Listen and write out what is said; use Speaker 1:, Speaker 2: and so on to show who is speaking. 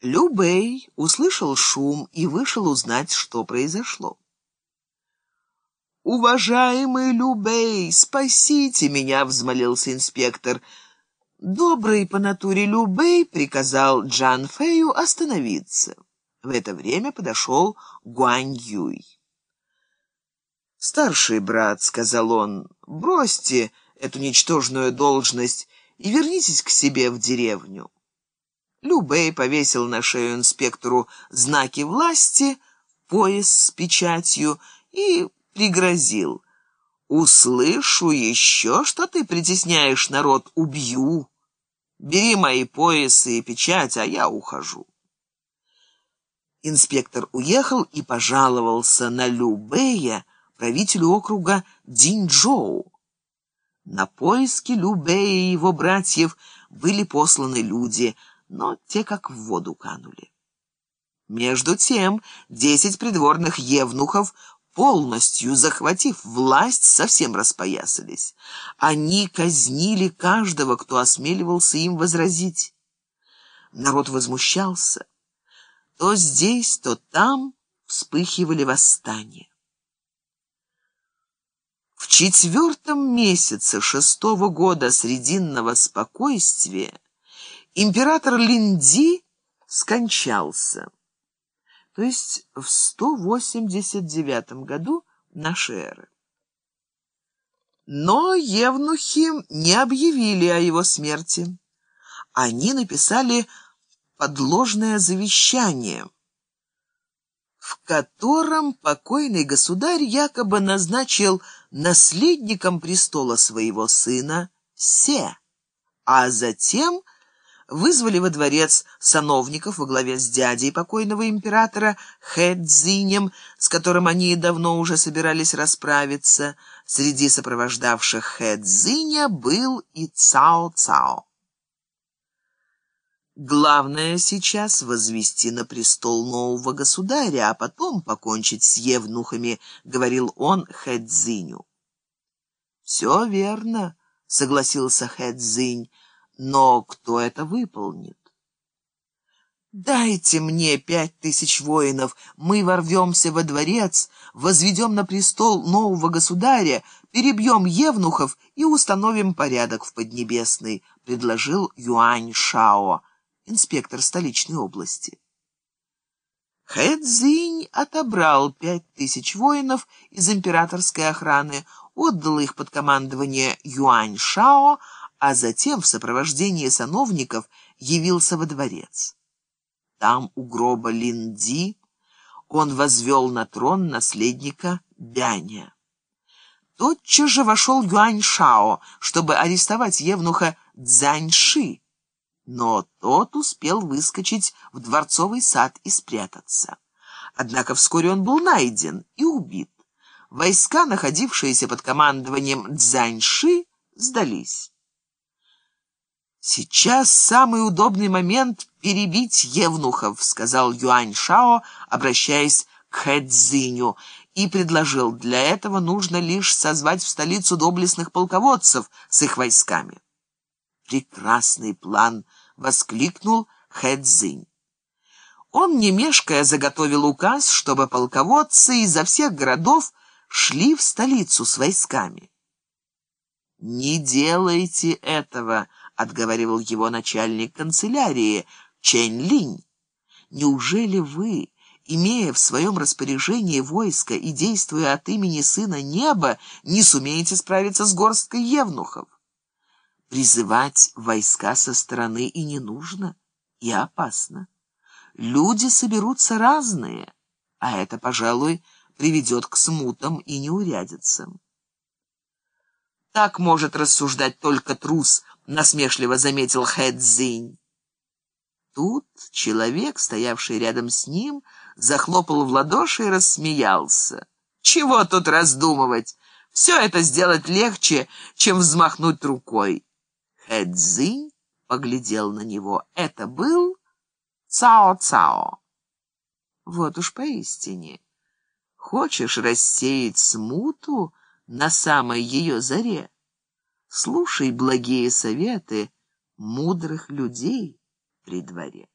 Speaker 1: Любей услышал шум и вышел узнать, что произошло. «Уважаемый Любей, спасите меня!» — взмолился инспектор. Добрый по натуре Любей приказал Джан Фэю остановиться. В это время подошел Гуань Юй. «Старший брат», — сказал он, — «бросьте эту ничтожную должность и вернитесь к себе в деревню». Любэй повесил на шею инспектору знаки власти, пояс с печатью и пригрозил. «Услышу еще, что ты притесняешь народ, убью. Бери мои поясы и печать, а я ухожу». Инспектор уехал и пожаловался на Любэя, правителю округа Динчжоу. На поиски Любэя и его братьев были посланы люди — но те как в воду канули. Между тем, десять придворных евнухов, полностью захватив власть, совсем распоясались. Они казнили каждого, кто осмеливался им возразить. Народ возмущался. То здесь, то там вспыхивали восстания. В четвертом месяце шестого года Срединного спокойствия император Линди скончался, то есть в 189 году нашей эры. Но евнухи не объявили о его смерти. Они написали подложное завещание, в котором покойный государь якобы назначил наследником престола своего сына Се, а затем вызвали во дворец сановников во главе с дядей покойного императора Хэдзинем, с которым они давно уже собирались расправиться. Среди сопровождавших Хэдзиня был и Цао-Цао. Главное сейчас возвести на престол нового государя, а потом покончить с евнухами, — говорил он Хэдзиню. «Все верно», — согласился Хэдзинь, — но кто это выполнит? «Дайте мне пять тысяч воинов, мы ворвемся во дворец, возведем на престол нового государя, перебьем евнухов и установим порядок в Поднебесной», — предложил Юань Шао, инспектор столичной области. Хэцзинь отобрал пять тысяч воинов из императорской охраны, отдал их под командование Юань Шао, а затем в сопровождении сановников явился во дворец. Там у гроба Линди он возвел на трон наследника Бяня. Тотчас же вошел Юань Шао, чтобы арестовать евнуха Цзаньши, но тот успел выскочить в дворцовый сад и спрятаться. Однако вскоре он был найден и убит. Войска, находившиеся под командованием Цзаньши, сдались. «Сейчас самый удобный момент перебить евнухов», — сказал Юань Шао, обращаясь к Хэцзиню, и предложил, для этого нужно лишь созвать в столицу доблестных полководцев с их войсками. «Прекрасный план!» — воскликнул Хэцзинь. Он, не мешкая, заготовил указ, чтобы полководцы изо всех городов шли в столицу с войсками. «Не делайте этого!» Отговаривал его начальник канцелярии Чэнь Линь. Неужели вы, имея в своем распоряжении войско и действуя от имени сына неба, не сумеете справиться с горсткой евнухов? Призывать войска со стороны и не нужно, и опасно. Люди соберутся разные, а это, пожалуй, приведет к смутам и неурядицам. Так может рассуждать только трус, насмешливо заметил Хэдзинь. Тут человек, стоявший рядом с ним, захлопал в ладоши и рассмеялся. Чего тут раздумывать? Все это сделать легче, чем взмахнуть рукой. Хэдзинь поглядел на него. Это был Цао-Цао. Вот уж поистине. Хочешь рассеять смуту на самой ее заре? Слушай благие советы мудрых людей при дворе.